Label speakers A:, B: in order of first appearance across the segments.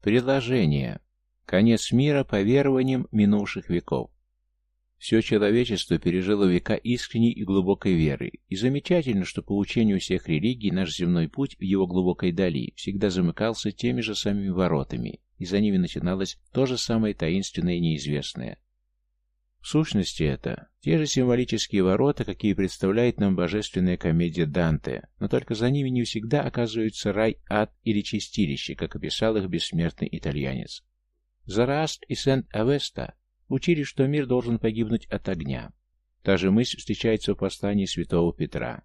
A: Предложение. Конец мира по верованиям минувших веков. Все человечество пережило века искренней и глубокой веры, и замечательно, что по учению всех религий наш земной путь в его глубокой дали всегда замыкался теми же самыми воротами, и за ними начиналось то же самое таинственное и неизвестное. В сущности это те же символические ворота, какие представляет нам божественная комедия Данте, но только за ними не всегда оказываются рай, ад или чистилище, как описал их бессмертный итальянец. Зараст и Сент-Авеста учили, что мир должен погибнуть от огня. Та же мысль встречается в послании святого Петра.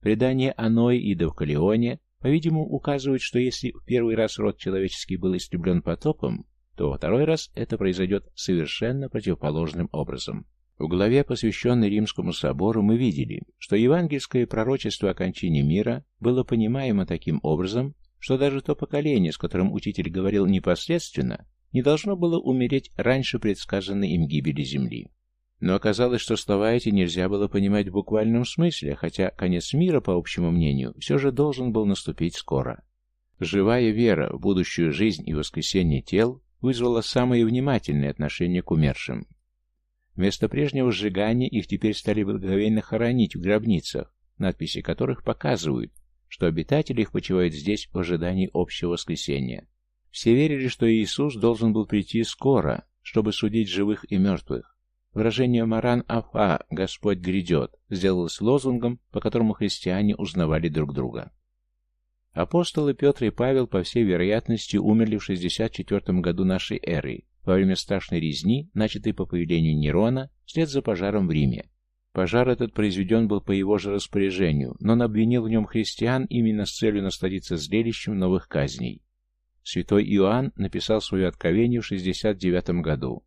A: Предание о Ное и Довкалионе, по-видимому, указывает, что если в первый раз род человеческий был истреблен потопом, то во второй раз это произойдет совершенно противоположным образом. В главе, посвященной Римскому собору, мы видели, что евангельское пророчество о кончине мира было понимаемо таким образом, что даже то поколение, с которым учитель говорил непосредственно, не должно было умереть раньше предсказанной им гибели Земли. Но оказалось, что слова эти нельзя было понимать в буквальном смысле, хотя конец мира, по общему мнению, все же должен был наступить скоро. Живая вера в будущую жизнь и воскресение тел вызвала самое внимательное отношение к умершим. Вместо прежнего сжигания их теперь стали благоговейно хоронить в гробницах, надписи которых показывают, что обитатели их почивают здесь в ожидании общего воскресения. Все верили, что Иисус должен был прийти скоро, чтобы судить живых и мертвых. Выражение «Маран Афа» «Господь грядет» сделалось лозунгом, по которому христиане узнавали друг друга. Апостолы Петр и Павел, по всей вероятности, умерли в 64 году нашей эры, во время страшной резни, начатой по появлению Нерона, вслед за пожаром в Риме. Пожар этот произведен был по его же распоряжению, но он обвинил в нем христиан именно с целью насладиться зрелищем новых казней. Святой Иоанн написал свое откровение в 69 году.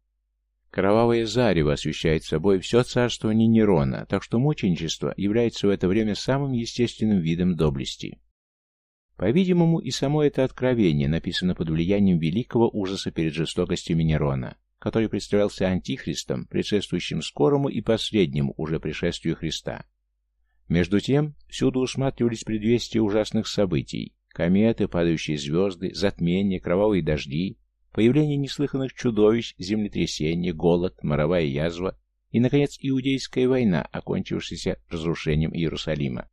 A: Кровавое зарево освещает собой все царствование Нерона, так что мученичество является в это время самым естественным видом доблести. По-видимому, и само это откровение написано под влиянием великого ужаса перед жестокостями Нерона, который представлялся антихристом, предшествующим скорому и последнему уже пришествию Христа. Между тем, всюду усматривались предвестия ужасных событий, Кометы, падающие звезды, затмения, кровавые дожди, появление неслыханных чудовищ, землетрясение, голод, моровая язва и, наконец, Иудейская война, окончившаяся разрушением Иерусалима.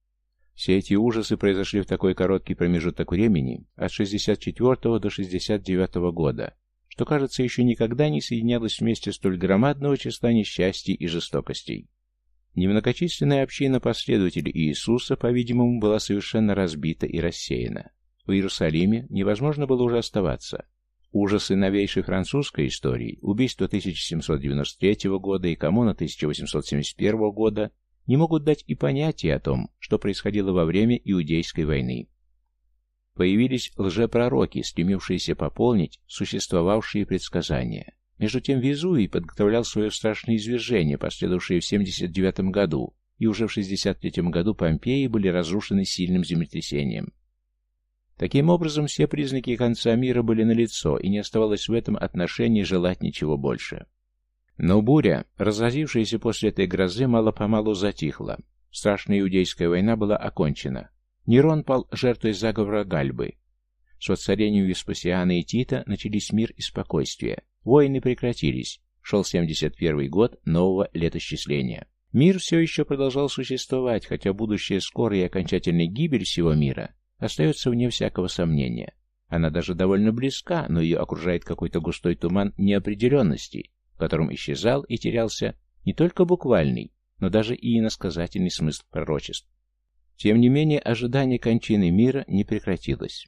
A: Все эти ужасы произошли в такой короткий промежуток времени, от 64 до 69 года, что, кажется, еще никогда не соединялось вместе столь громадного числа несчастий и жестокостей. Немногочисленная община последователей Иисуса, по-видимому, была совершенно разбита и рассеяна. В Иерусалиме невозможно было уже оставаться. Ужасы новейшей французской истории, убийство 1793 года и коммуна 1871 года не могут дать и понятия о том, что происходило во время Иудейской войны. Появились лжепророки, стремившиеся пополнить существовавшие предсказания. Между тем Везувий подготовлял свое страшное извержение, последовавшее в 79 году, и уже в 63 году Помпеи были разрушены сильным землетрясением. Таким образом, все признаки конца мира были налицо, и не оставалось в этом отношении желать ничего больше. Но буря, разразившаяся после этой грозы, мало-помалу затихла. Страшная иудейская война была окончена. Нерон пал жертвой заговора Гальбы. С воцарением Веспасиана и Тита начались мир и спокойствие. Войны прекратились. Шел 71 год нового летосчисления. Мир все еще продолжал существовать, хотя будущее скорой и окончательной гибель всего мира остается вне всякого сомнения. Она даже довольно близка, но ее окружает какой-то густой туман неопределенности, в котором исчезал и терялся не только буквальный, но даже и иносказательный смысл пророчеств. Тем не менее, ожидание кончины мира не прекратилось.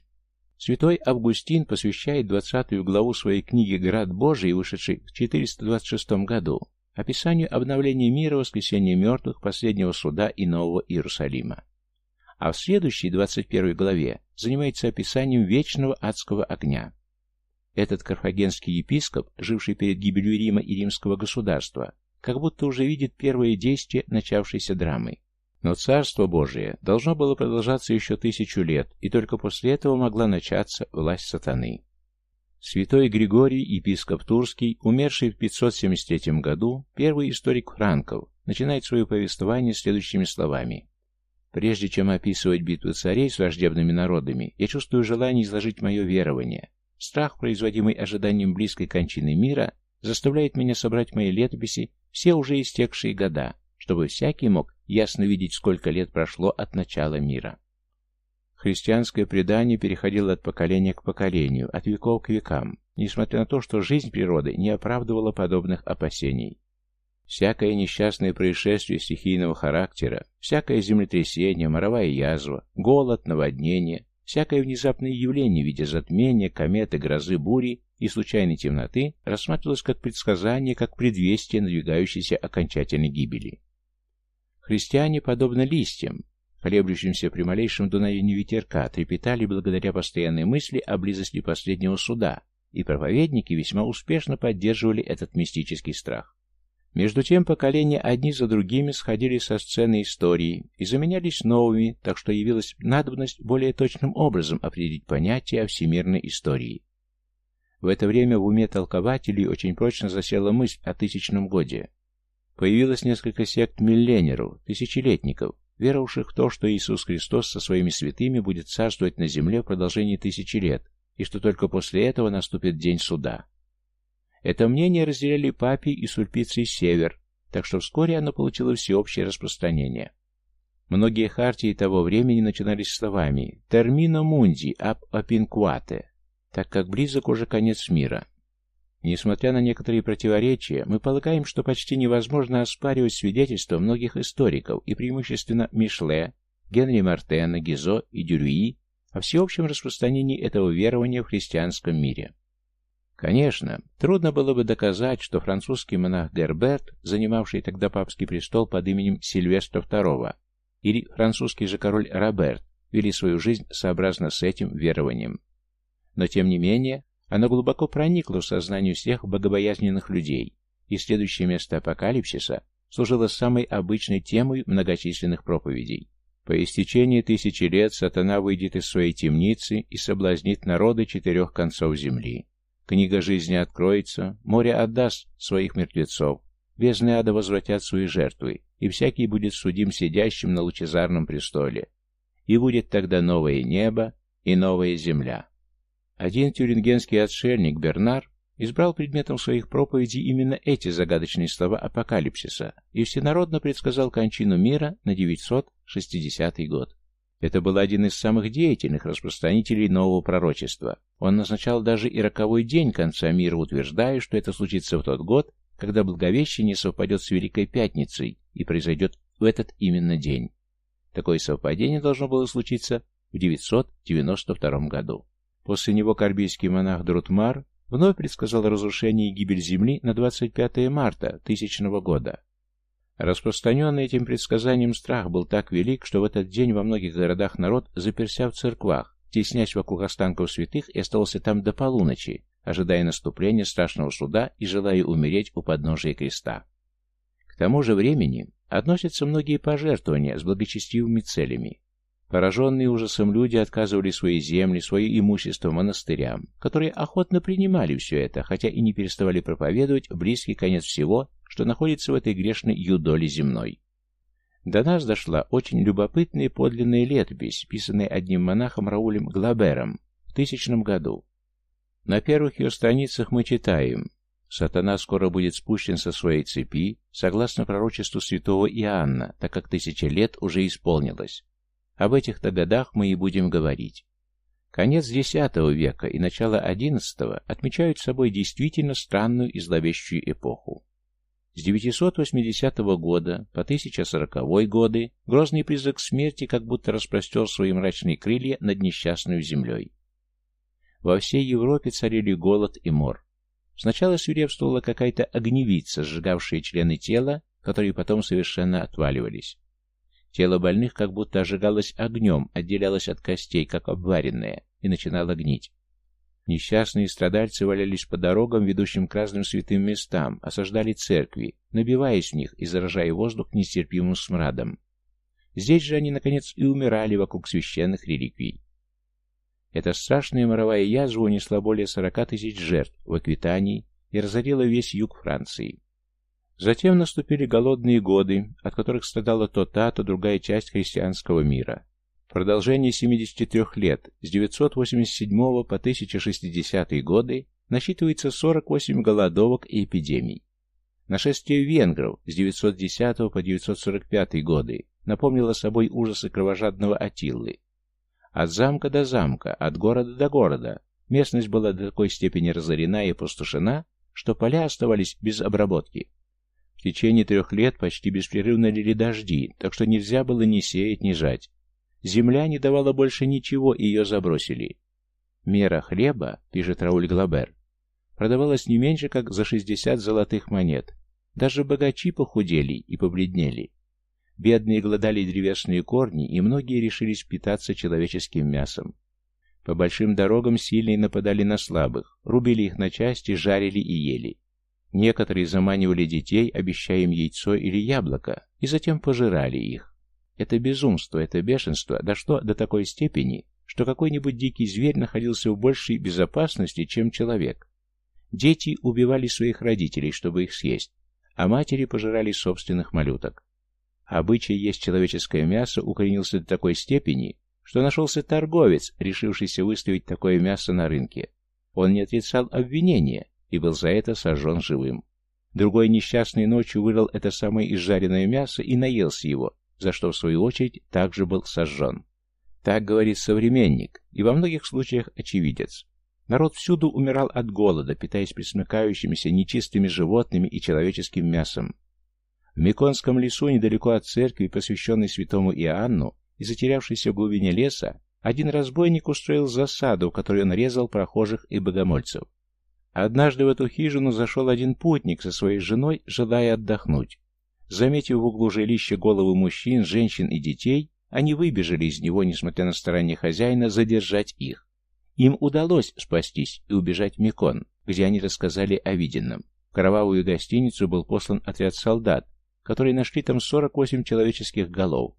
A: Святой Августин посвящает 20 главу своей книги «Град Божий», вышедшей в 426 году, описанию обновления мира, воскресения мертвых, последнего суда и Нового Иерусалима. А в следующей, 21 главе, занимается описанием вечного адского огня. Этот карфагенский епископ, живший перед гибелью Рима и римского государства, как будто уже видит первое действие начавшейся драмы. Но Царство Божие должно было продолжаться еще тысячу лет, и только после этого могла начаться власть сатаны. Святой Григорий, епископ Турский, умерший в 573 году, первый историк франков, начинает свое повествование следующими словами. «Прежде чем описывать битвы царей с враждебными народами, я чувствую желание изложить мое верование. Страх, производимый ожиданием близкой кончины мира, заставляет меня собрать мои летописи все уже истекшие года, чтобы всякий мог ясно видеть, сколько лет прошло от начала мира. Христианское предание переходило от поколения к поколению, от веков к векам, несмотря на то, что жизнь природы не оправдывала подобных опасений. Всякое несчастное происшествие стихийного характера, всякое землетрясение, моровая язва, голод, наводнение, всякое внезапное явление в виде затмения, кометы, грозы, бури и случайной темноты рассматривалось как предсказание, как предвестие надвигающейся окончательной гибели. Христиане, подобно листьям, колеблющимся при малейшем дуновении ветерка, трепетали благодаря постоянной мысли о близости последнего суда, и проповедники весьма успешно поддерживали этот мистический страх. Между тем поколения одни за другими сходили со сцены истории и заменялись новыми, так что явилась надобность более точным образом определить понятие о всемирной истории. В это время в уме толкователей очень прочно засела мысль о тысячном годе. Появилось несколько сект миллениеров, тысячелетников, веровавших в то, что Иисус Христос со своими святыми будет царствовать на земле в продолжении тысячи лет, и что только после этого наступит день суда. Это мнение разделяли Папи и Сульпиций Север, так что вскоре оно получило всеобщее распространение. Многие хартии того времени начинались словами «термино мунди ап опинкуате», так как близок уже конец мира. Несмотря на некоторые противоречия, мы полагаем, что почти невозможно оспаривать свидетельства многих историков, и преимущественно Мишле, Генри Мартена, Гизо и Дюрюи, о всеобщем распространении этого верования в христианском мире. Конечно, трудно было бы доказать, что французский монах Герберт, занимавший тогда папский престол под именем Сильвестра II, или французский же король Роберт, вели свою жизнь сообразно с этим верованием. Но тем не менее, оно глубоко проникло в сознание всех богобоязненных людей, и следующее место апокалипсиса служило самой обычной темой многочисленных проповедей. По истечении тысячи лет сатана выйдет из своей темницы и соблазнит народы четырех концов земли. Книга жизни откроется, море отдаст своих мертвецов, бездны ада возвратят свои жертвы, и всякий будет судим сидящим на лучезарном престоле. И будет тогда новое небо и новая земля. Один тюрингенский отшельник Бернар избрал предметом своих проповедей именно эти загадочные слова апокалипсиса и всенародно предсказал кончину мира на 960 год. Это был один из самых деятельных распространителей нового пророчества. Он назначал даже и роковой день конца мира, утверждая, что это случится в тот год, когда Благовещение совпадет с Великой Пятницей и произойдет в этот именно день. Такое совпадение должно было случиться в 992 году. После него карбийский монах Друтмар вновь предсказал разрушение и гибель Земли на 25 марта тысячного года. Распространенный этим предсказанием страх был так велик, что в этот день во многих городах народ заперся в церквах, теснясь вокруг останков святых и остался там до полуночи, ожидая наступления страшного суда и желая умереть у подножия креста. К тому же времени относятся многие пожертвования с благочестивыми целями. Пораженные ужасом люди отказывали свои земли, свое имущество монастырям, которые охотно принимали все это, хотя и не переставали проповедовать близкий конец всего, что находится в этой грешной юдоле земной. До нас дошла очень любопытная подлинная летопись, писанная одним монахом Раулем Глабером в тысячном году. На первых ее страницах мы читаем «Сатана скоро будет спущен со своей цепи, согласно пророчеству святого Иоанна, так как тысяча лет уже исполнилось. Об этих-то годах мы и будем говорить. Конец X века и начало XI отмечают собой действительно странную и зловещую эпоху. С 980 года по 1040 годы грозный призрак смерти как будто распростер свои мрачные крылья над несчастной землей. Во всей Европе царили голод и мор. Сначала свирепствовала какая-то огневица, сжигавшая члены тела, которые потом совершенно отваливались. Тело больных как будто ожигалось огнем, отделялось от костей, как обваренное, и начинало гнить. Несчастные страдальцы валялись по дорогам, ведущим к разным святым местам, осаждали церкви, набиваясь в них и заражая воздух нестерпимым смрадом. Здесь же они, наконец, и умирали вокруг священных реликвий. Эта страшная моровая язва унесла более сорока тысяч жертв в Аквитании и разорила весь юг Франции. Затем наступили голодные годы, от которых страдала то та, то другая часть христианского мира. Продолжение 73 лет, с 987 по 1060 годы, насчитывается 48 голодовок и эпидемий. Нашествие венгров с 910 по 945 годы напомнило собой ужасы кровожадного Атиллы. От замка до замка, от города до города, местность была до такой степени разорена и опустошена, что поля оставались без обработки. В течение трех лет почти беспрерывно лили дожди, так что нельзя было ни сеять, ни жать. Земля не давала больше ничего, и ее забросили. Мера хлеба, пишет Рауль Глабер, продавалась не меньше, как за 60 золотых монет. Даже богачи похудели и побледнели. Бедные гладали древесные корни, и многие решились питаться человеческим мясом. По большим дорогам сильные нападали на слабых, рубили их на части, жарили и ели. Некоторые заманивали детей, обещая им яйцо или яблоко, и затем пожирали их. Это безумство, это бешенство дошло до такой степени, что какой-нибудь дикий зверь находился в большей безопасности, чем человек. Дети убивали своих родителей, чтобы их съесть, а матери пожирали собственных малюток. Обычай есть человеческое мясо укоренился до такой степени, что нашелся торговец, решившийся выставить такое мясо на рынке. Он не отрицал обвинения и был за это сожжен живым. Другой несчастный ночью вырыл это самое изжаренное мясо и наелся его, за что, в свою очередь, также был сожжен. Так говорит современник, и во многих случаях очевидец. Народ всюду умирал от голода, питаясь присмыкающимися нечистыми животными и человеческим мясом. В Меконском лесу, недалеко от церкви, посвященной святому Иоанну, и затерявшейся в глубине леса, один разбойник устроил засаду, в которой он резал прохожих и богомольцев. Однажды в эту хижину зашел один путник со своей женой, желая отдохнуть. Заметив в углу жилища головы мужчин, женщин и детей, они выбежали из него, несмотря на старания хозяина, задержать их. Им удалось спастись и убежать в Мекон, где они рассказали о виденном. В кровавую гостиницу был послан отряд солдат, которые нашли там 48 человеческих голов.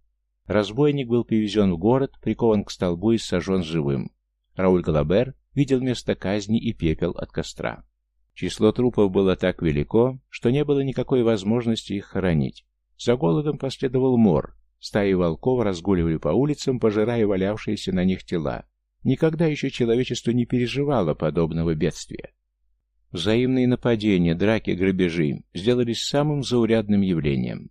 A: Разбойник был привезен в город, прикован к столбу и сожжен живым. Рауль Галабер видел место казни и пепел от костра. Число трупов было так велико, что не было никакой возможности их хоронить. За голодом последовал мор. Стаи волков разгуливали по улицам, пожирая валявшиеся на них тела. Никогда еще человечество не переживало подобного бедствия. Взаимные нападения, драки, грабежи сделались самым заурядным явлением.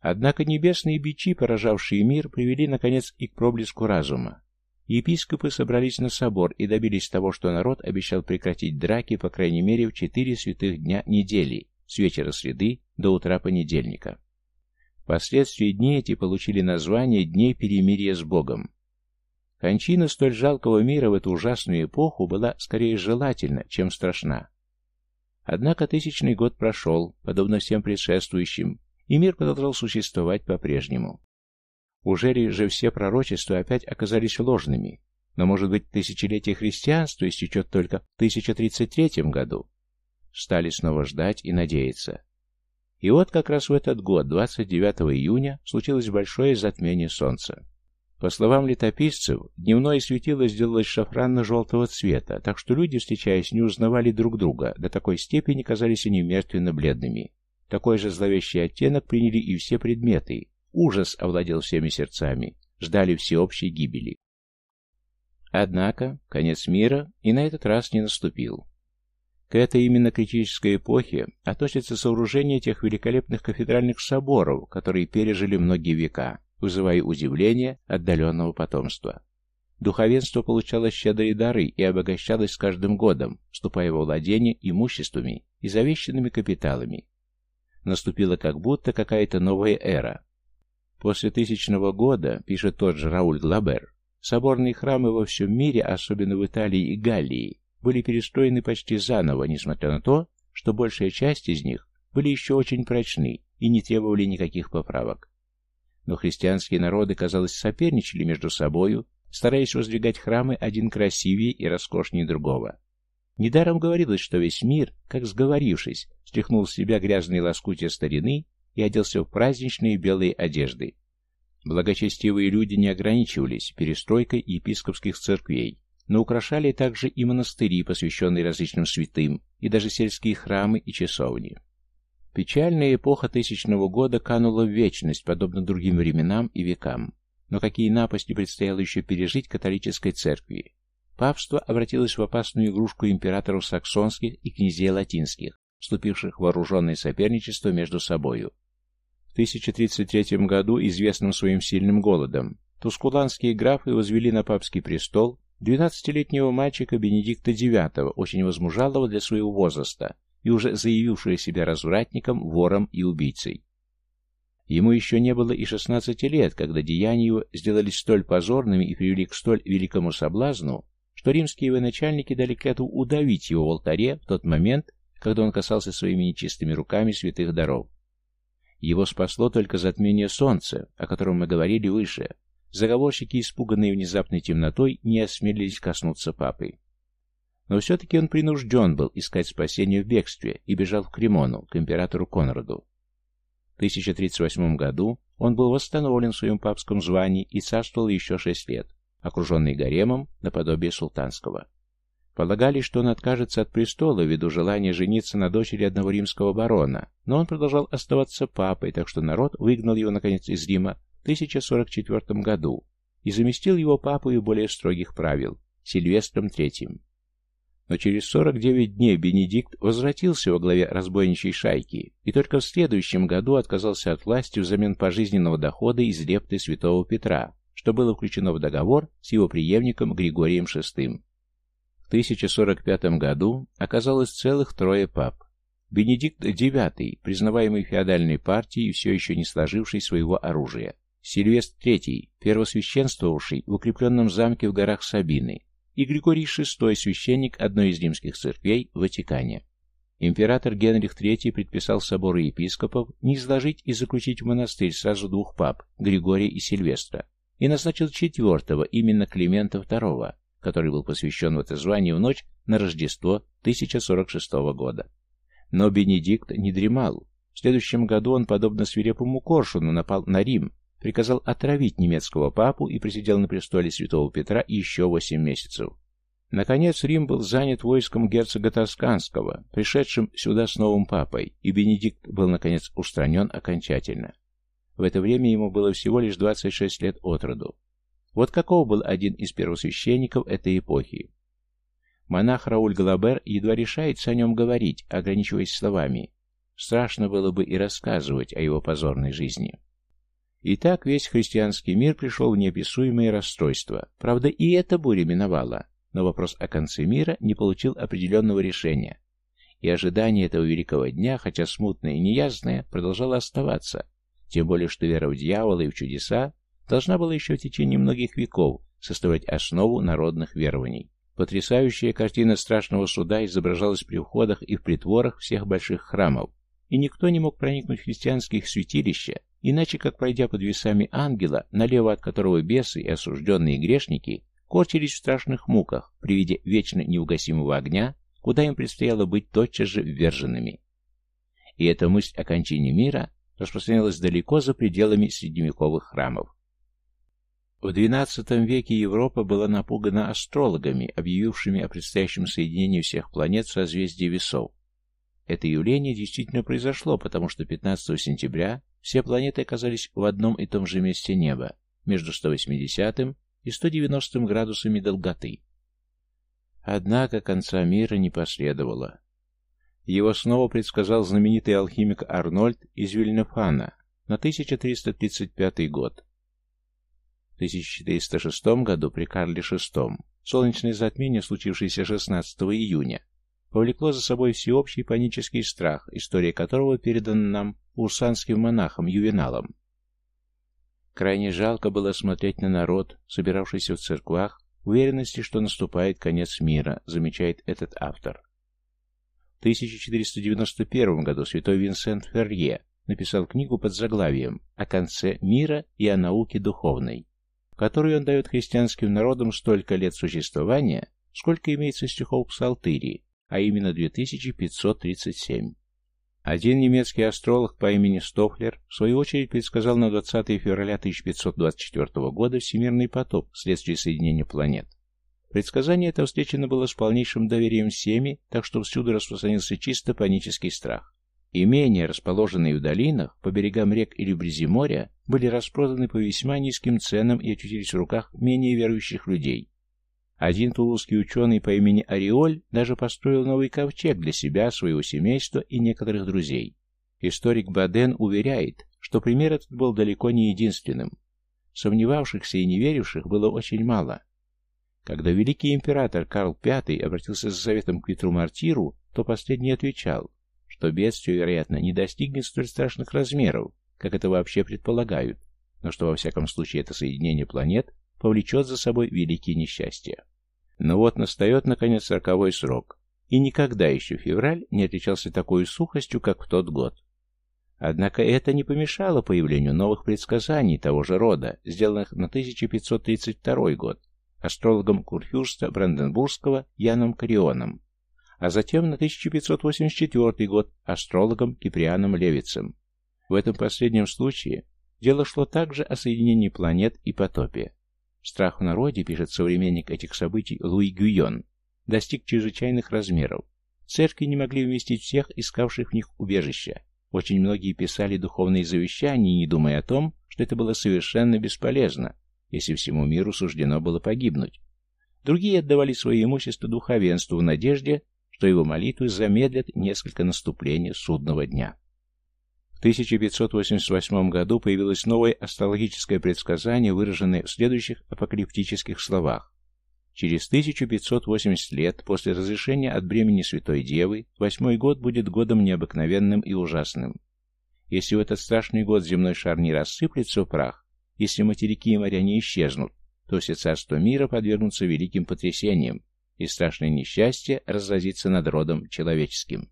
A: Однако небесные бичи, поражавшие мир, привели, наконец, и к проблеску разума. Епископы собрались на собор и добились того, что народ обещал прекратить драки, по крайней мере, в четыре святых дня недели, с вечера среды до утра понедельника. Впоследствии дни эти получили название «Дней перемирия с Богом». Кончина столь жалкого мира в эту ужасную эпоху была скорее желательна, чем страшна. Однако тысячный год прошел, подобно всем предшествующим, и мир продолжал существовать по-прежнему. Уже ли же все пророчества опять оказались ложными? Но, может быть, тысячелетие христианства истечет только в 1033 году? Стали снова ждать и надеяться. И вот как раз в этот год, 29 июня, случилось большое затмение Солнца. По словам летописцев, дневное светило сделалось шафранно-желтого цвета, так что люди, встречаясь, не узнавали друг друга, до такой степени казались они мертвенно-бледными. Такой же зловещий оттенок приняли и все предметы. Ужас овладел всеми сердцами, ждали всеобщей гибели. Однако, конец мира и на этот раз не наступил. К этой именно критической эпохе относятся сооружения тех великолепных кафедральных соборов, которые пережили многие века вызывая удивление отдаленного потомства. Духовенство получало щедрые дары и обогащалось с каждым годом, вступая во владение имуществами и завещанными капиталами. Наступила как будто какая-то новая эра. После тысячного года, пишет тот же Рауль Глабер, соборные храмы во всем мире, особенно в Италии и Галлии, были перестроены почти заново, несмотря на то, что большая часть из них были еще очень прочны и не требовали никаких поправок но христианские народы, казалось, соперничали между собою, стараясь воздвигать храмы один красивее и роскошнее другого. Недаром говорилось, что весь мир, как сговорившись, стряхнул с себя грязные лоскутья старины и оделся в праздничные белые одежды. Благочестивые люди не ограничивались перестройкой епископских церквей, но украшали также и монастыри, посвященные различным святым, и даже сельские храмы и часовни. Печальная эпоха тысячного года канула в вечность, подобно другим временам и векам. но какие напасти предстояло еще пережить католической церкви. Папство обратилось в опасную игрушку императоров саксонских и князей латинских, вступивших в вооруженное соперничество между собою. В 1033 году, известным своим сильным голодом, тускуланские графы возвели на папский престол 12-летнего мальчика Бенедикта IX, очень возмужалого для своего возраста и уже заявившего себя развратником, вором и убийцей. Ему еще не было и 16 лет, когда деяния его сделались столь позорными и привели к столь великому соблазну, что римские военачальники дали клятву удавить его в алтаре в тот момент, когда он касался своими нечистыми руками святых даров. Его спасло только затмение солнца, о котором мы говорили выше. Заговорщики, испуганные внезапной темнотой, не осмелились коснуться папы. Но все-таки он принужден был искать спасение в бегстве и бежал в Кремону, к императору Конраду. В 1038 году он был восстановлен в своем папском звании и царствовал еще шесть лет окруженный гаремом наподобие султанского. Полагали, что он откажется от престола ввиду желания жениться на дочери одного римского барона, но он продолжал оставаться папой, так что народ выгнал его, наконец, из Рима в 1044 году и заместил его папой более строгих правил, Сильвестром III. Но через 49 дней Бенедикт возвратился во главе разбойничьей шайки и только в следующем году отказался от власти взамен пожизненного дохода из лепты святого Петра, что было включено в договор с его преемником Григорием VI. В 1045 году оказалось целых трое пап. Бенедикт IX, признаваемый феодальной партией, все еще не сложивший своего оружия. Сильвестр III, первосвященствовавший в укрепленном замке в горах Сабины, и Григорий VI, священник одной из римских церквей в Ватикане. Император Генрих III предписал собору епископов не изложить и заключить в монастырь сразу двух пап, Григория и Сильвестра, и назначил четвертого, именно Климента II, который был посвящен в это звание в ночь на Рождество 1046 года. Но Бенедикт не дремал. В следующем году он, подобно свирепому коршуну, напал на Рим, приказал отравить немецкого папу и присидел на престоле святого Петра еще восемь месяцев. Наконец Рим был занят войском герцога Тосканского, пришедшим сюда с новым папой, и Бенедикт был, наконец, устранен окончательно. В это время ему было всего лишь 26 лет от роду. Вот каков был один из первосвященников этой эпохи. Монах Рауль Галабер едва решается о нем говорить, ограничиваясь словами. Страшно было бы и рассказывать о его позорной жизни. Итак, весь христианский мир пришел в неописуемое расстройство. Правда, и эта буря миновала, но вопрос о конце мира не получил определенного решения. И ожидание этого великого дня, хотя смутное и неясное, продолжало оставаться, тем более, что вера в дьявола и в чудеса должна была еще в течение многих веков составлять основу народных верований. Потрясающая картина страшного суда изображалась при входах и в притворах всех больших храмов, и никто не мог проникнуть в христианские святилища, иначе как пройдя под весами ангела, налево от которого бесы и осужденные грешники корчились в страшных муках при виде вечно неугасимого огня, куда им предстояло быть тотчас же вверженными. И эта мысль о кончине мира распространялась далеко за пределами средневековых храмов. В XII веке Европа была напугана астрологами, объявившими о предстоящем соединении всех планет в созвездии весов. Это явление действительно произошло, потому что 15 сентября все планеты оказались в одном и том же месте неба, между 180 и 190 градусами долготы. Однако конца мира не последовало. Его снова предсказал знаменитый алхимик Арнольд из Вильнефана на 1335 год. В 1406 году при Карле VI солнечное затмение, случившееся 16 июня, повлекло за собой всеобщий панический страх, история которого передана нам урсанским монахом Ювеналом. Крайне жалко было смотреть на народ, собиравшийся в церквах, в уверенности, что наступает конец мира, замечает этот автор. В 1491 году святой Винсент Ферье написал книгу под заглавием «О конце мира и о науке духовной», в которой он дает христианским народам столько лет существования, сколько имеется стихов Псалтыри, а именно 2537. Один немецкий астролог по имени Стофлер в свою очередь предсказал на 20 февраля 1524 года всемирный потоп вследствие соединения планет. Предсказание это встречено было с полнейшим доверием всеми, так что всюду распространился чисто панический страх. Имения, расположенные в долинах, по берегам рек или вблизи моря, были распроданы по весьма низким ценам и очутились в руках менее верующих людей. Один тулузский ученый по имени Ореоль даже построил новый ковчег для себя, своего семейства и некоторых друзей. Историк Баден уверяет, что пример этот был далеко не единственным. Сомневавшихся и не веривших было очень мало. Когда великий император Карл V обратился за советом к Петру Мартиру, то последний отвечал, что бедствие, вероятно, не достигнет столь страшных размеров, как это вообще предполагают, но что во всяком случае это соединение планет повлечет за собой великие несчастья. Но вот настает, наконец, сороковой срок, и никогда еще февраль не отличался такой сухостью, как в тот год. Однако это не помешало появлению новых предсказаний того же рода, сделанных на 1532 год астрологом Курфюрста Бранденбургского Яном Карионом, а затем на 1584 год астрологом Киприаном Левицем. В этом последнем случае дело шло также о соединении планет и потопе. Страх в народе, пишет современник этих событий Луи Гюйон, достиг чрезвычайных размеров. Церкви не могли вместить всех, искавших в них убежища. Очень многие писали духовные завещания, не думая о том, что это было совершенно бесполезно, если всему миру суждено было погибнуть. Другие отдавали свое имущество духовенству в надежде, что его молитвы замедлят несколько наступления судного дня. В 1588 году появилось новое астрологическое предсказание, выраженное в следующих апокалиптических словах. Через 1580 лет после разрешения от бремени Святой Девы, восьмой год будет годом необыкновенным и ужасным. Если в этот страшный год земной шар не рассыплется в прах, если материки и моря не исчезнут, то все царства мира подвергнутся великим потрясениям, и страшное несчастье разразится над родом человеческим.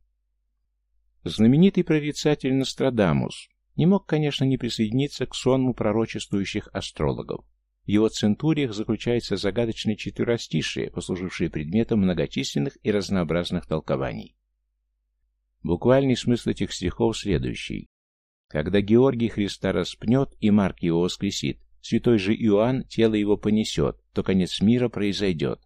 A: Знаменитый прорицатель Нострадамус не мог, конечно, не присоединиться к сонму пророчествующих астрологов. В его центуриях заключается загадочное четверостишие, послужившее предметом многочисленных и разнообразных толкований. Буквальный смысл этих стихов следующий. Когда Георгий Христа распнет и Марк его воскресит, святой же Иоанн тело его понесет, то конец мира произойдет.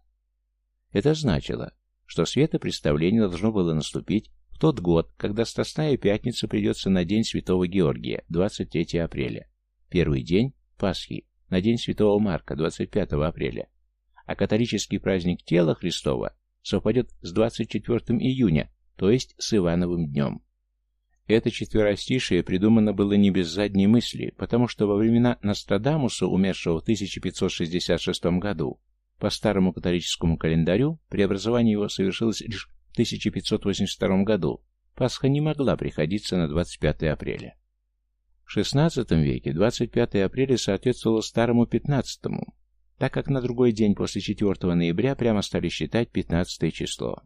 A: Это значило, что светопреставление должно было наступить в тот год, когда Страстная Пятница придется на День Святого Георгия, 23 апреля. Первый день – Пасхи, на День Святого Марка, 25 апреля. А католический праздник Тела Христова совпадет с 24 июня, то есть с Ивановым днем. Это четверостишее придумано было не без задней мысли, потому что во времена Нострадамуса, умершего в 1566 году, по старому католическому календарю преобразование его совершилось лишь 1582 году Пасха не могла приходиться на 25 апреля. В XVI веке 25 апреля соответствовало старому 15 так как на другой день после 4 ноября прямо стали считать 15 число.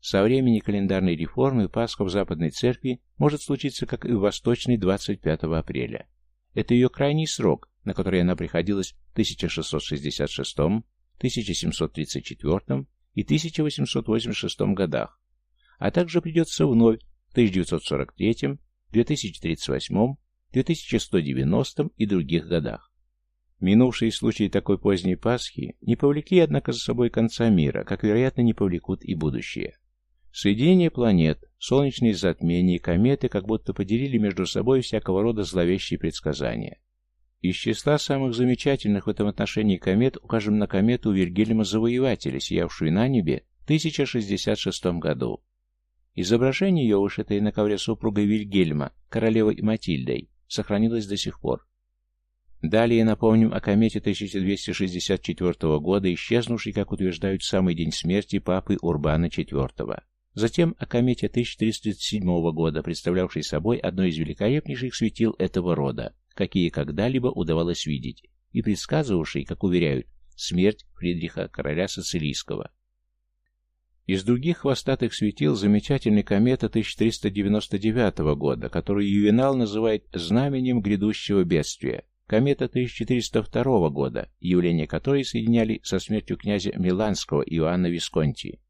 A: Со времени календарной реформы Пасха в Западной Церкви может случиться, как и в Восточной 25 апреля. Это ее крайний срок, на который она приходилась в 1666, 1734 и 1886 годах, а также придется вновь в 1943, 2038, 2190 и других годах. Минувшие случаи такой поздней Пасхи не повлекли, однако, за собой конца мира, как, вероятно, не повлекут и будущее. Соединение планет, солнечные затмения и кометы как будто поделили между собой всякого рода зловещие предсказания. Из числа самых замечательных в этом отношении комет укажем на комету Вильгельма Завоевателя, сиявшую на небе в 1066 году. Изображение ее, вышитое на ковре супругой Вильгельма, королевой Матильдой, сохранилось до сих пор. Далее напомним о комете 1264 года, исчезнувшей, как утверждают, в самый день смерти папы Урбана IV. Затем о комете 1337 года, представлявшей собой одно из великолепнейших светил этого рода, какие когда-либо удавалось видеть, и предсказывавший, как уверяют, смерть Фридриха, короля Сицилийского. Из других хвостатых светил замечательный комета 1399 года, которую Ювенал называет знаменем грядущего бедствия, комета 1402 года, явление которой соединяли со смертью князя Миланского Иоанна Висконти.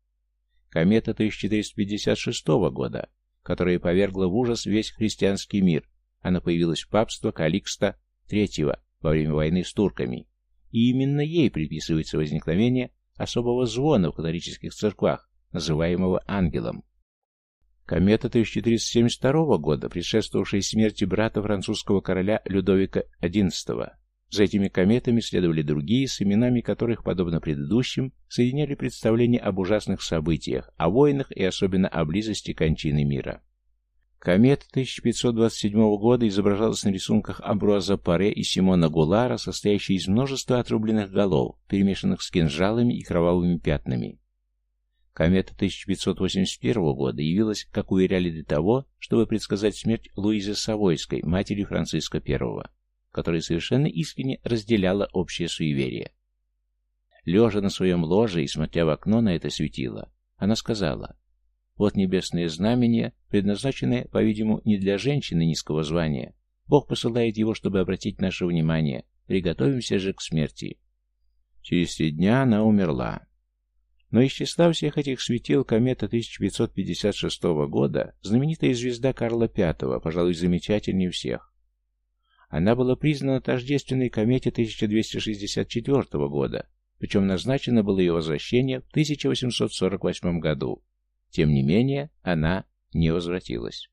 A: Комета 1456 года, которая повергла в ужас весь христианский мир, она появилась в папство Каликста III во время войны с турками, и именно ей приписывается возникновение особого звона в католических церквах, называемого ангелом. Комета 1472 года, предшествовавшая смерти брата французского короля Людовика XI. За этими кометами следовали другие, с именами которых, подобно предыдущим, соединяли представления об ужасных событиях, о войнах и особенно о близости кончины мира. Комета 1527 года изображалась на рисунках Амбруаза Паре и Симона Гулара, состоящей из множества отрубленных голов, перемешанных с кинжалами и кровавыми пятнами. Комета 1581 года явилась, как уверяли, для того, чтобы предсказать смерть Луизы Савойской, матери Франциска I, которая совершенно искренне разделяла общее суеверие. Лежа на своем ложе и смотря в окно на это светило, она сказала, «Вот небесное знамение, предназначенное, по-видимому, не для женщины низкого звания. Бог посылает его, чтобы обратить наше внимание. Приготовимся же к смерти». Через три дня она умерла. Но из числа всех этих светил комета 1556 года знаменитая звезда Карла V, пожалуй, замечательнее всех. Она была признана тождественной комете 1264 года, причем назначено было ее возвращение в 1848 году. Тем не менее, она не возвратилась.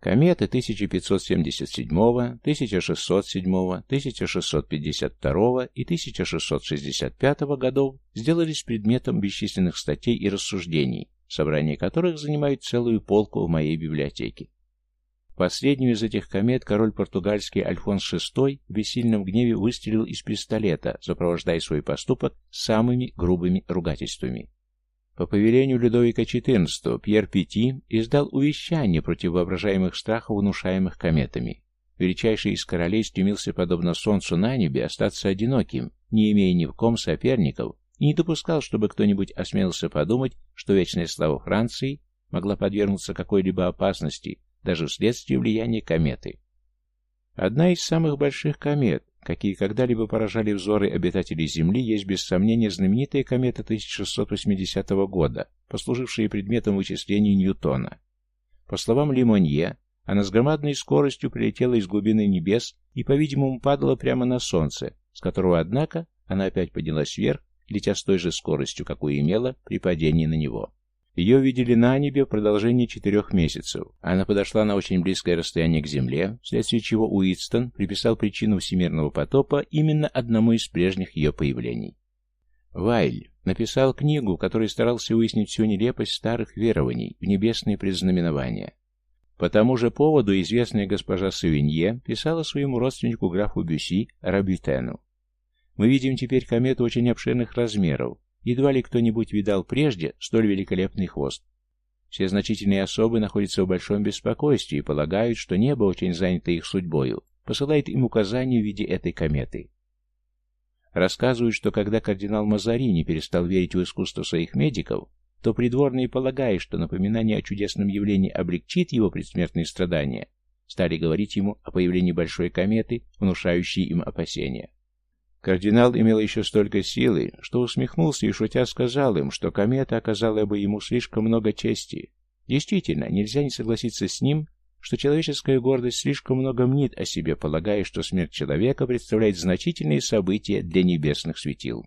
A: Кометы 1577, 1607, 1652 и 1665 годов сделались предметом бесчисленных статей и рассуждений, собрание которых занимает целую полку в моей библиотеке. Последнюю из этих комет король португальский Альфонс VI в бессильном гневе выстрелил из пистолета, сопровождая свой поступок самыми грубыми ругательствами. По повелению Людовика XIV Пьер Пяти издал увещание против воображаемых страхов, внушаемых кометами. Величайший из королей стремился, подобно солнцу на небе, остаться одиноким, не имея ни в ком соперников, и не допускал, чтобы кто-нибудь осмелился подумать, что вечная слава Франции могла подвергнуться какой-либо опасности, даже вследствие влияния кометы. Одна из самых больших комет, какие когда-либо поражали взоры обитателей Земли, есть без сомнения знаменитая комета 1680 года, послужившая предметом вычислений Ньютона. По словам Лимонье, она с громадной скоростью прилетела из глубины небес и, по-видимому, падала прямо на Солнце, с которого, однако, она опять поднялась вверх, летя с той же скоростью, какую имела при падении на него. Ее видели на небе в продолжении четырех месяцев. Она подошла на очень близкое расстояние к Земле, вследствие чего Уитстон приписал причину всемирного потопа именно одному из прежних ее появлений. Вайль написал книгу, в которой старался выяснить всю нелепость старых верований в небесные предзнаменования. По тому же поводу известная госпожа Савинье писала своему родственнику графу Бюси Рабютену. Мы видим теперь комету очень обширных размеров, Едва ли кто-нибудь видал прежде столь великолепный хвост. Все значительные особы находятся в большом беспокойстве и полагают, что небо, очень занято их судьбою, посылает им указания в виде этой кометы. Рассказывают, что когда кардинал Мазарини перестал верить в искусство своих медиков, то придворные, полагая, что напоминание о чудесном явлении облегчит его предсмертные страдания, стали говорить ему о появлении большой кометы, внушающей им опасения. Кардинал имел еще столько силы, что усмехнулся и шутя сказал им, что комета оказала бы ему слишком много чести. Действительно, нельзя не согласиться с ним, что человеческая гордость слишком много мнит о себе, полагая, что смерть человека представляет значительные события для небесных светил.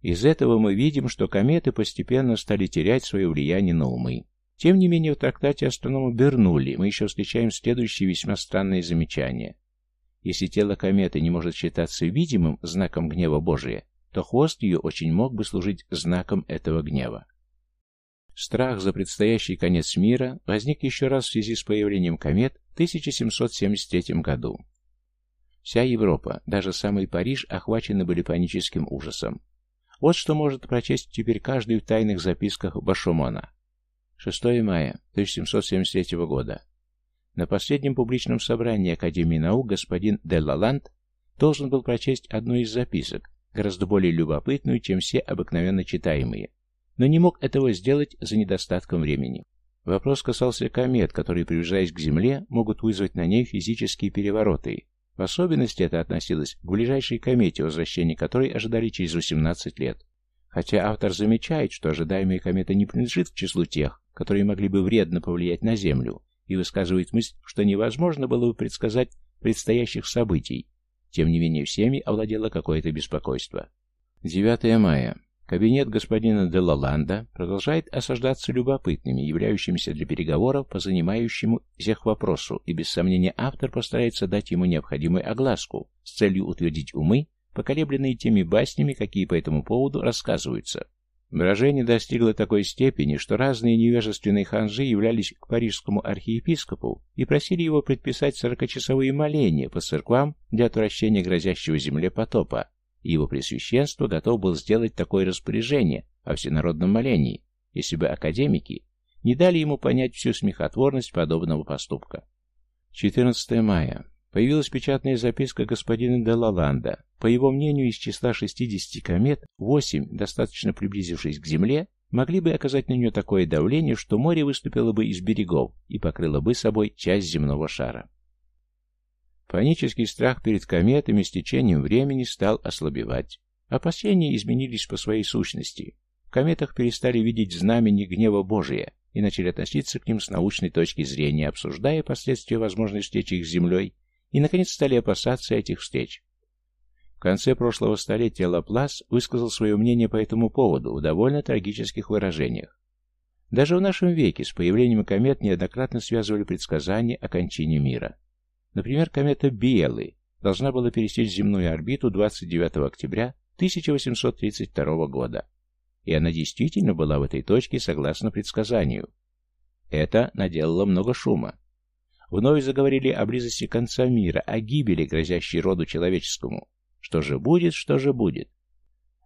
A: Из этого мы видим, что кометы постепенно стали терять свое влияние на умы. Тем не менее, в трактате астронома Бернулли мы еще встречаем следующее весьма странное замечание. Если тело кометы не может считаться видимым знаком гнева Божия, то хвост ее очень мог бы служить знаком этого гнева. Страх за предстоящий конец мира возник еще раз в связи с появлением комет в 1773 году. Вся Европа, даже самый Париж, охвачены были паническим ужасом. Вот что может прочесть теперь каждый в тайных записках Башумона. 6 мая 1773 года. На последнем публичном собрании Академии наук господин Деллаланд должен был прочесть одну из записок, гораздо более любопытную, чем все обыкновенно читаемые, но не мог этого сделать за недостатком времени. Вопрос касался комет, которые, приближаясь к Земле, могут вызвать на ней физические перевороты. В особенности это относилось к ближайшей комете, возвращение которой ожидали через 18 лет. Хотя автор замечает, что ожидаемая комета не принадлежит к числу тех, которые могли бы вредно повлиять на Землю, и высказывает мысль, что невозможно было бы предсказать предстоящих событий. Тем не менее, всеми овладело какое-то беспокойство. 9 мая. Кабинет господина де Лаланда продолжает осаждаться любопытными, являющимися для переговоров по занимающему всех вопросу, и без сомнения автор постарается дать ему необходимую огласку с целью утвердить умы, поколебленные теми баснями, какие по этому поводу рассказываются. Брожение достигло такой степени, что разные невежественные ханжи являлись к парижскому архиепископу и просили его предписать сорокачасовые моления по церквам для отвращения грозящего земле потопа, его пресвященство готов был сделать такое распоряжение о всенародном молении, если бы академики не дали ему понять всю смехотворность подобного поступка. 14 мая. Появилась печатная записка господина де Лаланда. По его мнению, из числа 60 комет, 8, достаточно приблизившись к Земле, могли бы оказать на нее такое давление, что море выступило бы из берегов и покрыло бы собой часть земного шара. Панический страх перед кометами с течением времени стал ослабевать. Опасения изменились по своей сущности. В кометах перестали видеть знамени гнева Божия и начали относиться к ним с научной точки зрения, обсуждая последствия возможной встречи их с Землей, и, наконец, стали опасаться этих встреч. В конце прошлого столетия Лаплас высказал свое мнение по этому поводу в довольно трагических выражениях. Даже в нашем веке с появлением комет неоднократно связывали предсказания о кончине мира. Например, комета Биелы должна была пересечь земную орбиту 29 октября 1832 года. И она действительно была в этой точке согласно предсказанию. Это наделало много шума. Вновь заговорили о близости конца мира, о гибели, грозящей роду человеческому. Что же будет, что же будет?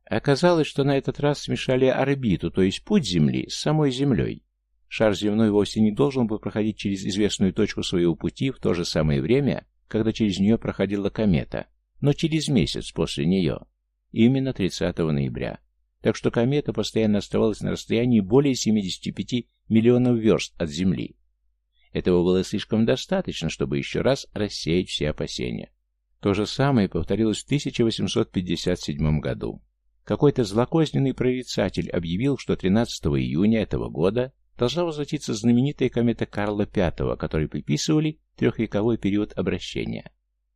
A: Оказалось, что на этот раз смешали орбиту, то есть путь Земли, с самой Землей. Шар земной вовсе не должен был проходить через известную точку своего пути в то же самое время, когда через нее проходила комета, но через месяц после нее, именно 30 ноября. Так что комета постоянно оставалась на расстоянии более 75 миллионов верст от Земли. Этого было слишком достаточно, чтобы еще раз рассеять все опасения. То же самое повторилось в 1857 году. Какой-то злокозненный прорицатель объявил, что 13 июня этого года должна возвратиться знаменитая комета Карла V, которой приписывали трехвековой период обращения.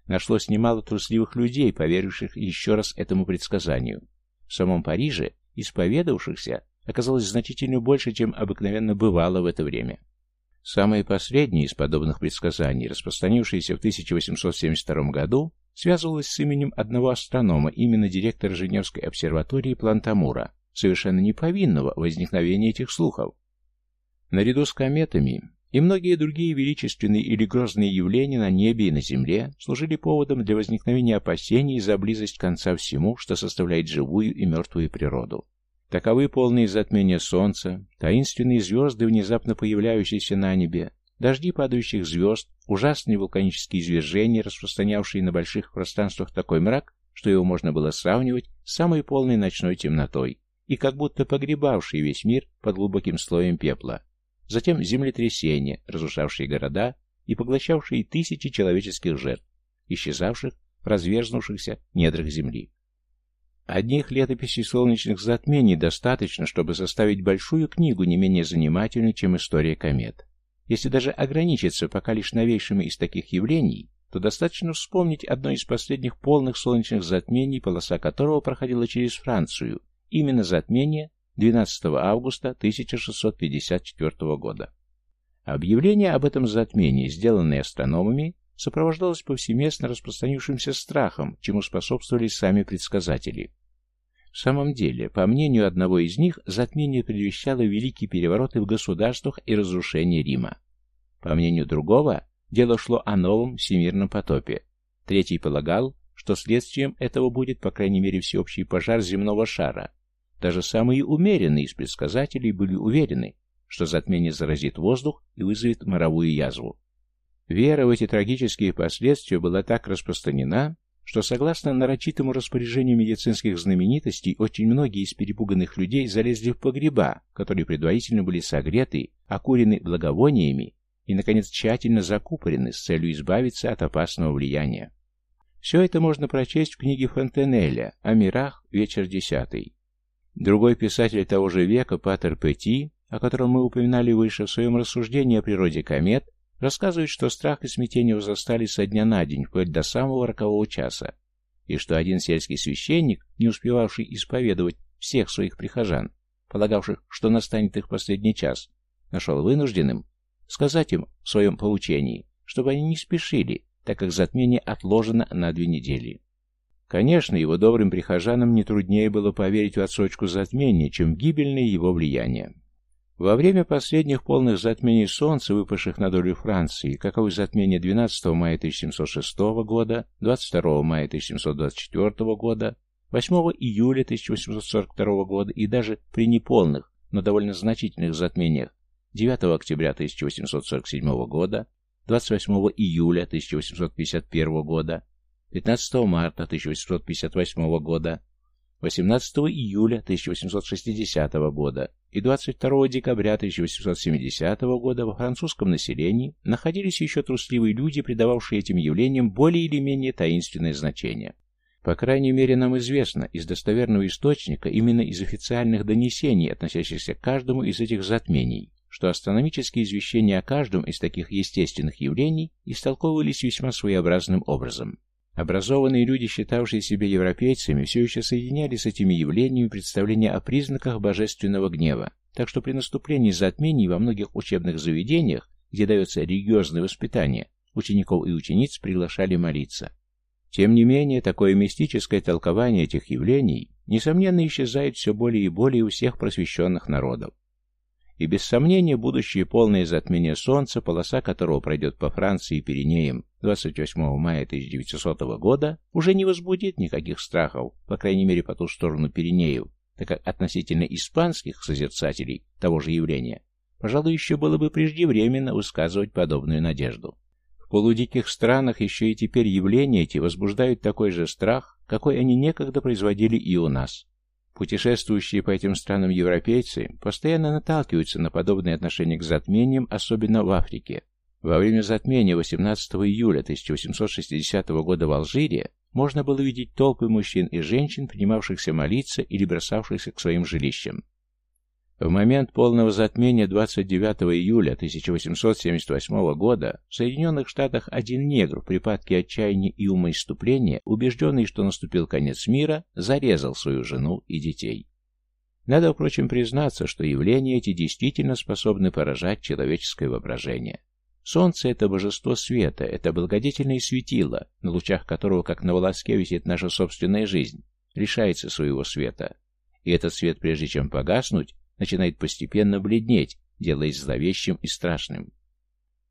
A: Нашлось немало трусливых людей, поверивших еще раз этому предсказанию. В самом Париже исповедовавшихся оказалось значительно больше, чем обыкновенно бывало в это время. Самое последнее из подобных предсказаний, распространившееся в 1872 году, связывалось с именем одного астронома, именно директора Женевской обсерватории Плантамура, совершенно неповинного возникновения этих слухов. Наряду с кометами и многие другие величественные или грозные явления на небе и на земле служили поводом для возникновения опасений за близость конца всему, что составляет живую и мертвую природу. Таковы полные затмения солнца, таинственные звезды, внезапно появляющиеся на небе, дожди падающих звезд, ужасные вулканические извержения, распространявшие на больших пространствах такой мрак, что его можно было сравнивать с самой полной ночной темнотой, и как будто погребавшие весь мир под глубоким слоем пепла. Затем землетрясения, разрушавшие города и поглощавшие тысячи человеческих жертв, исчезавших в разверзнувшихся недрах земли. Одних летописей солнечных затмений достаточно, чтобы составить большую книгу, не менее занимательную, чем история комет. Если даже ограничиться пока лишь новейшими из таких явлений, то достаточно вспомнить одно из последних полных солнечных затмений, полоса которого проходила через Францию, именно затмение 12 августа 1654 года. Объявление об этом затмении, сделанное астрономами, сопровождалось повсеместно распространившимся страхом, чему способствовали сами предсказатели. В самом деле, по мнению одного из них, затмение предвещало великие перевороты в государствах и разрушение Рима. По мнению другого, дело шло о новом всемирном потопе. Третий полагал, что следствием этого будет, по крайней мере, всеобщий пожар земного шара, даже самые умеренные из предсказателей были уверены, что затмение заразит воздух и вызовет моровую язву. Вера в эти трагические последствия была так распространена, что согласно нарочитому распоряжению медицинских знаменитостей, очень многие из перепуганных людей залезли в погреба, которые предварительно были согреты, окурены благовониями и, наконец, тщательно закупорены с целью избавиться от опасного влияния. Все это можно прочесть в книге Фонтенеля «О мирах. Вечер десятый». Другой писатель того же века, Патер Петти, о котором мы упоминали выше в своем рассуждении о природе комет, рассказывает, что страх и смятение возрастали со дня на день, вплоть до самого рокового часа, и что один сельский священник, не успевавший исповедовать всех своих прихожан, полагавших, что настанет их последний час, нашел вынужденным сказать им в своем поучении, чтобы они не спешили, так как затмение отложено на две недели. Конечно, его добрым прихожанам не труднее было поверить в отсрочку затмения, чем в гибельное его влияние. Во время последних полных затмений Солнца, выпавших на долю Франции, каковы затмения 12 мая 1706 года, 22 мая 1724 года, 8 июля 1842 года и даже при неполных, но довольно значительных затмениях 9 октября 1847 года, 28 июля 1851 года, 15 марта 1858 года, 18 июля 1860 года и 22 декабря 1870 года во французском населении находились еще трусливые люди, придававшие этим явлениям более или менее таинственное значение. По крайней мере, нам известно из достоверного источника, именно из официальных донесений, относящихся к каждому из этих затмений, что астрономические извещения о каждом из таких естественных явлений истолковывались весьма своеобразным образом. Образованные люди, считавшие себя европейцами, все еще соединяли с этими явлениями представления о признаках божественного гнева, так что при наступлении затмений во многих учебных заведениях, где дается религиозное воспитание, учеников и учениц приглашали молиться. Тем не менее, такое мистическое толкование этих явлений, несомненно, исчезает все более и более у всех просвещенных народов. И без сомнения будущее полное затмение Солнца, полоса которого пройдет по Франции и Пиренеям 28 мая 1900 года, уже не возбудит никаких страхов, по крайней мере по ту сторону Пиренеев, так как относительно испанских созерцателей того же явления, пожалуй, еще было бы преждевременно высказывать подобную надежду. В полудиких странах еще и теперь явления эти возбуждают такой же страх, какой они некогда производили и у нас. Путешествующие по этим странам европейцы постоянно наталкиваются на подобные отношения к затмениям, особенно в Африке. Во время затмения 18 июля 1860 года в Алжире можно было видеть толпы мужчин и женщин, принимавшихся молиться или бросавшихся к своим жилищам. В момент полного затмения 29 июля 1878 года в Соединенных Штатах один негр в припадке отчаяния и умоиступления, убежденный, что наступил конец мира, зарезал свою жену и детей. Надо, впрочем, признаться, что явления эти действительно способны поражать человеческое воображение. Солнце — это божество света, это благодетельное светило, на лучах которого, как на волоске, висит наша собственная жизнь, лишается своего света. И этот свет, прежде чем погаснуть, начинает постепенно бледнеть, делаясь зловещим и страшным.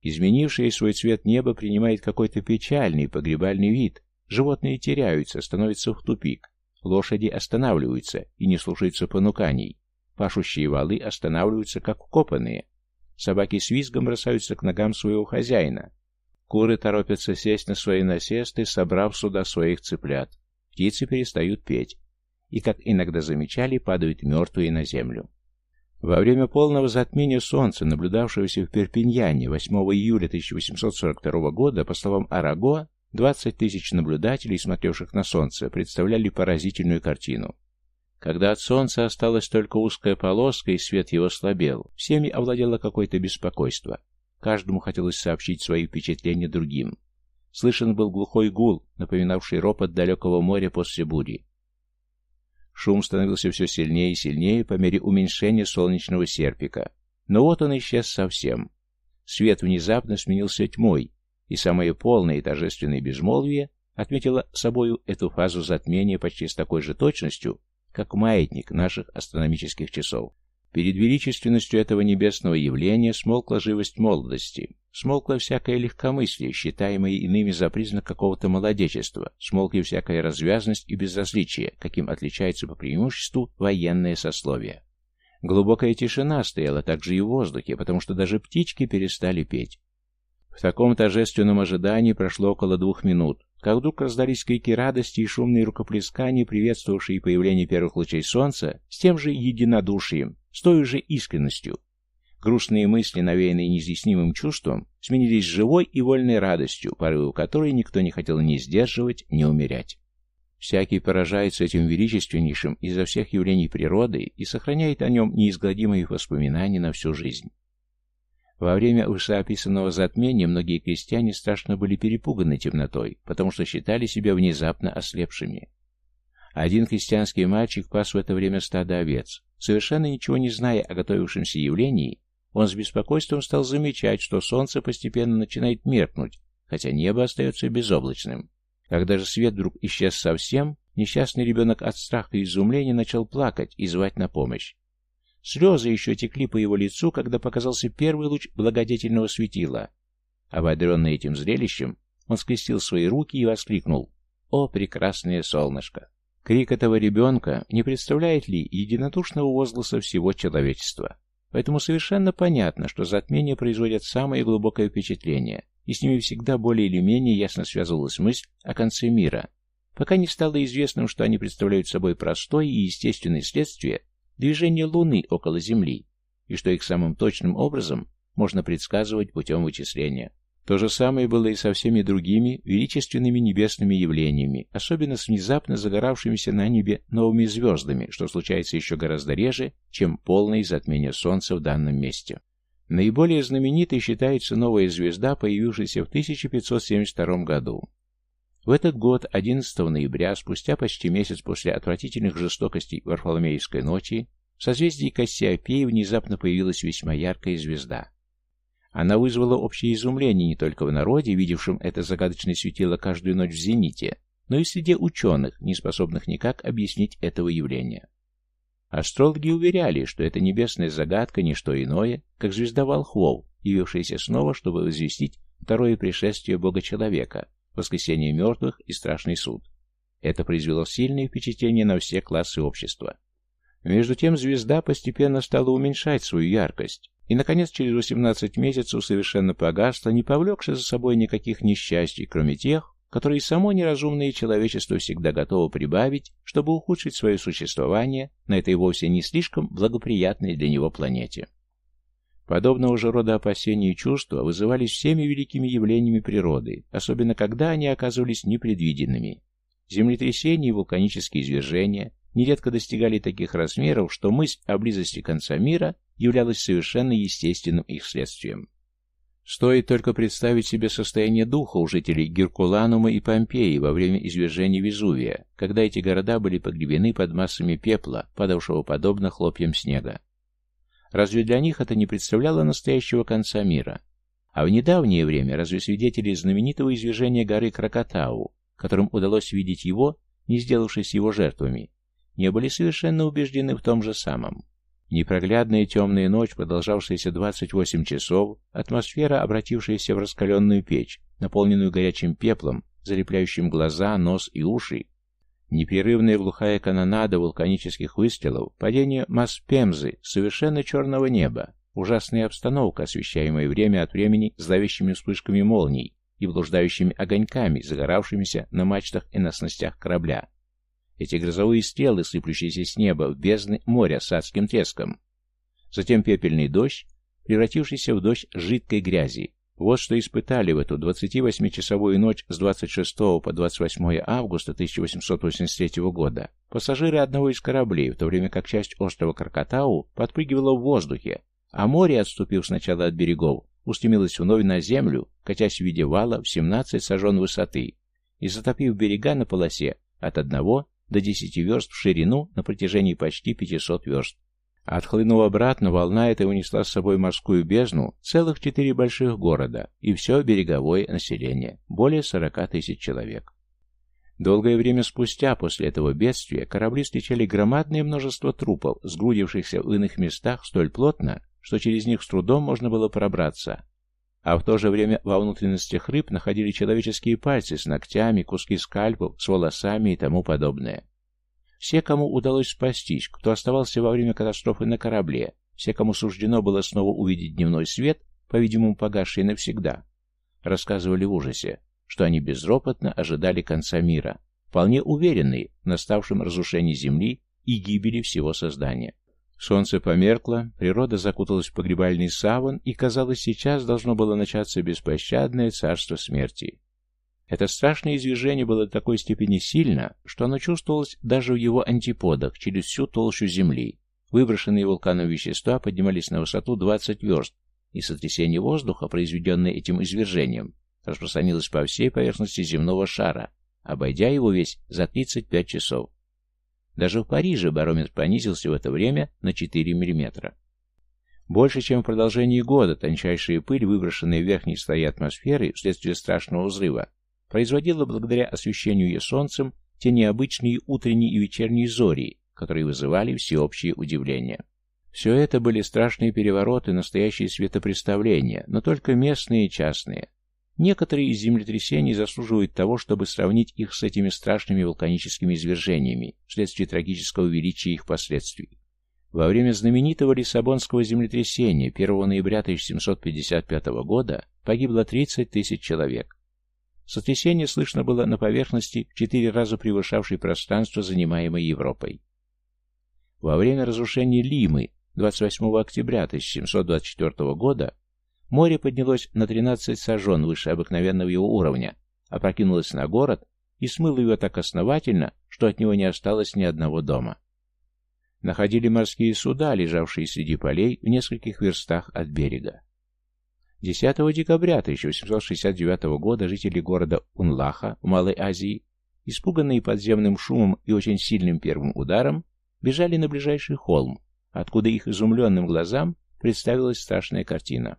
A: Изменившее свой цвет небо принимает какой-то печальный погребальный вид, животные теряются, становятся в тупик, лошади останавливаются и не слушаются понуканий, пашущие валы останавливаются как укопанные, собаки с визгом бросаются к ногам своего хозяина, куры торопятся сесть на свои насесты, собрав сюда своих цыплят, птицы перестают петь, и, как иногда замечали, падают мертвые на землю. Во время полного затмения Солнца, наблюдавшегося в Перпиньяне 8 июля 1842 года, по словам Араго, 20 тысяч наблюдателей, смотревших на Солнце, представляли поразительную картину. Когда от Солнца осталась только узкая полоска и свет его слабел, всеми овладело какое-то беспокойство. Каждому хотелось сообщить свои впечатления другим. Слышен был глухой гул, напоминавший ропот далекого моря после бури. Шум становился все сильнее и сильнее по мере уменьшения солнечного серпика. Но вот он исчез совсем. Свет внезапно сменился тьмой, и самое полное и торжественное безмолвие отметило собою эту фазу затмения почти с такой же точностью, как маятник наших астрономических часов. Перед величественностью этого небесного явления смолкла живость молодости, смолкла всякое легкомыслие, считаемое иными за признак какого-то молодечества, смолкли всякая развязность и безразличие, каким отличается по преимуществу военное сословие. Глубокая тишина стояла также и в воздухе, потому что даже птички перестали петь. В таком торжественном ожидании прошло около двух минут, как вдруг раздались крики радости и шумные рукоплескания, приветствовавшие появление первых лучей солнца, с тем же единодушием, с той же искренностью. Грустные мысли, навеянные неизъяснимым чувством, сменились живой и вольной радостью, порыву которой никто не хотел ни сдерживать, ни умерять. Всякий поражается этим величественнейшим изо всех явлений природы и сохраняет о нем неизгладимые воспоминания на всю жизнь. Во время вышеописанного затмения многие крестьяне страшно были перепуганы темнотой, потому что считали себя внезапно ослепшими. Один христианский мальчик пас в это время стадо овец. Совершенно ничего не зная о готовившемся явлении, он с беспокойством стал замечать, что солнце постепенно начинает меркнуть, хотя небо остается безоблачным. Когда же свет вдруг исчез совсем, несчастный ребенок от страха и изумления начал плакать и звать на помощь. Слезы еще текли по его лицу, когда показался первый луч благодетельного светила. Ободренный этим зрелищем, он скрестил свои руки и воскликнул «О, прекрасное солнышко!» Крик этого ребенка не представляет ли единодушного возгласа всего человечества. Поэтому совершенно понятно, что затмения производят самое глубокое впечатление, и с ними всегда более или менее ясно связывалась мысль о конце мира, пока не стало известным, что они представляют собой простое и естественное следствие движения Луны около Земли, и что их самым точным образом можно предсказывать путем вычисления. То же самое было и со всеми другими величественными небесными явлениями, особенно с внезапно загоравшимися на небе новыми звездами, что случается еще гораздо реже, чем полное затмение Солнца в данном месте. Наиболее знаменитой считается новая звезда, появившаяся в 1572 году. В этот год, 11 ноября, спустя почти месяц после отвратительных жестокостей Варфоломеевской ночи, в созвездии Кассиопеи внезапно появилась весьма яркая звезда. Она вызвала общее изумление не только в народе, видевшем это загадочное светило каждую ночь в зените, но и среди ученых, не способных никак объяснить этого явления. Астрологи уверяли, что эта небесная загадка не что иное, как звезда волхвов, явившаяся снова, чтобы возвестить второе пришествие Бога-человека, воскресение мертвых и страшный суд. Это произвело сильное впечатление на все классы общества. Между тем звезда постепенно стала уменьшать свою яркость, и, наконец, через 18 месяцев совершенно погасла, не повлекши за собой никаких несчастий, кроме тех, которые само неразумное человечество всегда готово прибавить, чтобы ухудшить свое существование на этой вовсе не слишком благоприятной для него планете. Подобного же рода опасения и чувства вызывались всеми великими явлениями природы, особенно когда они оказывались непредвиденными. Землетрясения и вулканические извержения нередко достигали таких размеров, что мысль о близости конца мира являлась совершенно естественным их следствием. Стоит только представить себе состояние духа у жителей Геркуланума и Помпеи во время извержения Везувия, когда эти города были погребены под массами пепла, падавшего подобно хлопьям снега. Разве для них это не представляло настоящего конца мира? А в недавнее время разве свидетели знаменитого извержения горы Кракатау, которым удалось видеть его, не сделавшись его жертвами, не были совершенно убеждены в том же самом. Непроглядная темная ночь, продолжавшаяся 28 часов, атмосфера, обратившаяся в раскаленную печь, наполненную горячим пеплом, залепляющим глаза, нос и уши, непрерывная глухая канонада вулканических выстрелов, падение масс Пемзы, совершенно черного неба, ужасная обстановка, освещаемая время от времени зловещими вспышками молний и блуждающими огоньками, загоравшимися на мачтах и на снастях корабля, эти грозовые стрелы, сыплющиеся с неба в бездны моря с адским треском. Затем пепельный дождь, превратившийся в дождь жидкой грязи. Вот что испытали в эту 28-часовую ночь с 26 по 28 августа 1883 года пассажиры одного из кораблей, в то время как часть острова Каркатау подпрыгивала в воздухе, а море, отступив сначала от берегов, устремилось вновь на землю, катясь в виде вала в 17 сажен высоты и затопив берега на полосе от одного до 10 верст в ширину на протяжении почти 500 верст. Отхлынув обратно, волна эта унесла с собой морскую бездну целых четыре больших города и все береговое население, более 40 тысяч человек. Долгое время спустя после этого бедствия корабли встречали громадное множество трупов, сгрудившихся в иных местах столь плотно, что через них с трудом можно было пробраться, а в то же время во внутренностях рыб находили человеческие пальцы с ногтями, куски скальпов, с волосами и тому подобное. Все, кому удалось спастись, кто оставался во время катастрофы на корабле, все, кому суждено было снова увидеть дневной свет, по-видимому, погасший навсегда, рассказывали в ужасе, что они безропотно ожидали конца мира, вполне уверенные в наставшем разрушении Земли и гибели всего создания. Солнце померкло, природа закуталась в погребальный саван, и, казалось, сейчас должно было начаться беспощадное царство смерти. Это страшное извержение было до такой степени сильно, что оно чувствовалось даже в его антиподах, через всю толщу земли. Выброшенные вулканом вещества поднимались на высоту 20 верст, и сотрясение воздуха, произведенное этим извержением, распространилось по всей поверхности земного шара, обойдя его весь за 35 часов. Даже в Париже барометр понизился в это время на 4 мм. Больше, чем в продолжении года, тончайшая пыль, выброшенная в верхние слои атмосферы вследствие страшного взрыва, производила благодаря освещению ее солнцем те необычные утренние и вечерние зори, которые вызывали всеобщее удивление. Все это были страшные перевороты, настоящие светопреставления, но только местные и частные. Некоторые из землетрясений заслуживают того, чтобы сравнить их с этими страшными вулканическими извержениями, вследствие трагического величия их последствий. Во время знаменитого Лиссабонского землетрясения 1 ноября 1755 года погибло 30 тысяч человек. Сотрясение слышно было на поверхности, в четыре раза превышавшей пространство, занимаемое Европой. Во время разрушения Лимы 28 октября 1724 года море поднялось на 13 сажен выше обыкновенного его уровня, опрокинулось на город и смыло его так основательно, что от него не осталось ни одного дома. Находили морские суда, лежавшие среди полей в нескольких верстах от берега. 10 декабря 1869 года жители города Унлаха в Малой Азии, испуганные подземным шумом и очень сильным первым ударом, бежали на ближайший холм, откуда их изумленным глазам представилась страшная картина.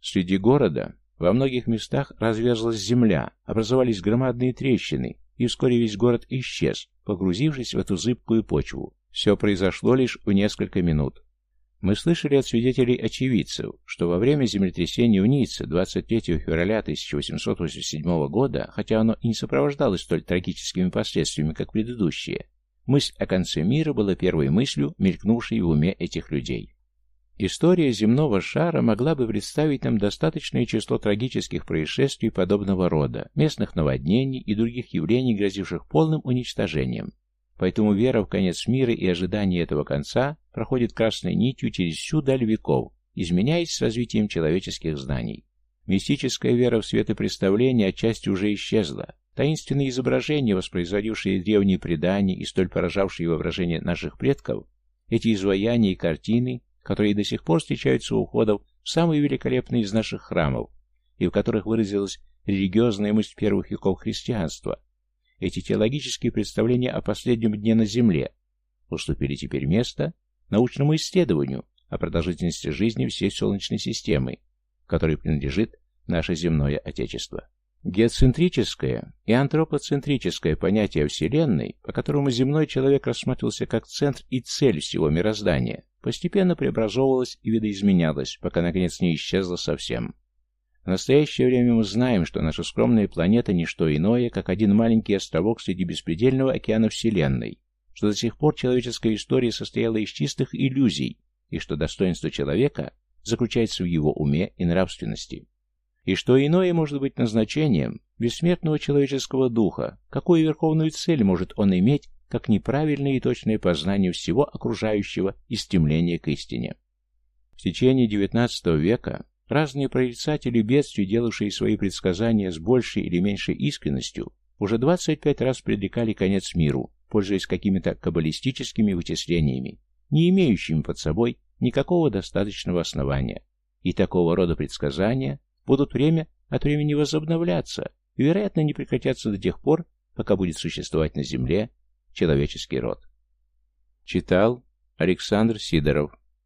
A: Среди города во многих местах разверзлась земля, образовались громадные трещины, и вскоре весь город исчез, погрузившись в эту зыбкую почву. Все произошло лишь в несколько минут. Мы слышали от свидетелей очевидцев, что во время землетрясения в Ницце 23 февраля 1887 года, хотя оно и не сопровождалось столь трагическими последствиями, как предыдущие, Мысль о конце мира была первой мыслью, мелькнувшей в уме этих людей. История земного шара могла бы представить нам достаточное число трагических происшествий подобного рода, местных наводнений и других явлений, грозивших полным уничтожением. Поэтому вера в конец мира и ожидание этого конца проходит красной нитью через всю даль веков, изменяясь с развитием человеческих знаний. Мистическая вера в светопреставление отчасти уже исчезла, Таинственные изображения, воспроизводившие древние предания и столь поражавшие воображение наших предков, эти изваяния и картины, которые до сих пор встречаются у входов в самые великолепные из наших храмов, и в которых выразилась религиозная мысль первых веков христианства, эти теологические представления о последнем дне на земле уступили теперь место научному исследованию о продолжительности жизни всей Солнечной системы, которой принадлежит наше земное Отечество. Геоцентрическое и антропоцентрическое понятие Вселенной, по которому земной человек рассматривался как центр и цель всего мироздания, постепенно преобразовывалось и видоизменялось, пока наконец не исчезло совсем. В настоящее время мы знаем, что наша скромная планета не что иное, как один маленький островок среди беспредельного океана Вселенной, что до сих пор человеческая история состояла из чистых иллюзий, и что достоинство человека заключается в его уме и нравственности и что иное может быть назначением бессмертного человеческого духа, какую верховную цель может он иметь, как неправильное и точное познание всего окружающего и стремление к истине. В течение XIX века разные прорицатели бедствий, делавшие свои предсказания с большей или меньшей искренностью, уже 25 раз предрекали конец миру, пользуясь какими-то каббалистическими вычислениями, не имеющими под собой никакого достаточного основания. И такого рода предсказания будут время от времени возобновляться и, вероятно, не прекратятся до тех пор, пока будет существовать на Земле человеческий род. Читал Александр Сидоров